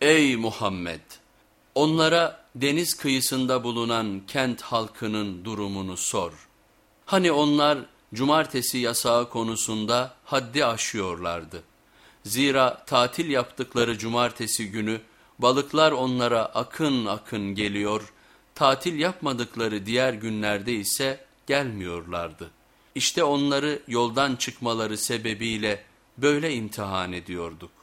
Ey Muhammed! Onlara deniz kıyısında bulunan kent halkının durumunu sor. Hani onlar cumartesi yasağı konusunda haddi aşıyorlardı. Zira tatil yaptıkları cumartesi günü balıklar onlara akın akın geliyor, tatil yapmadıkları diğer günlerde ise gelmiyorlardı. İşte onları yoldan çıkmaları sebebiyle böyle imtihan ediyorduk.